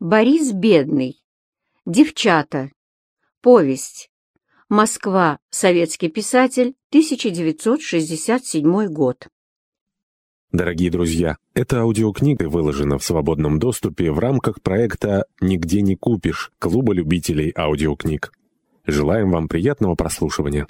Борис Бедный. Девчата. Повесть. Москва. Советский писатель. 1967 год. Дорогие друзья, эта аудиокнига выложена в свободном доступе в рамках проекта «Нигде не купишь» Клуба любителей аудиокниг. Желаем вам приятного прослушивания.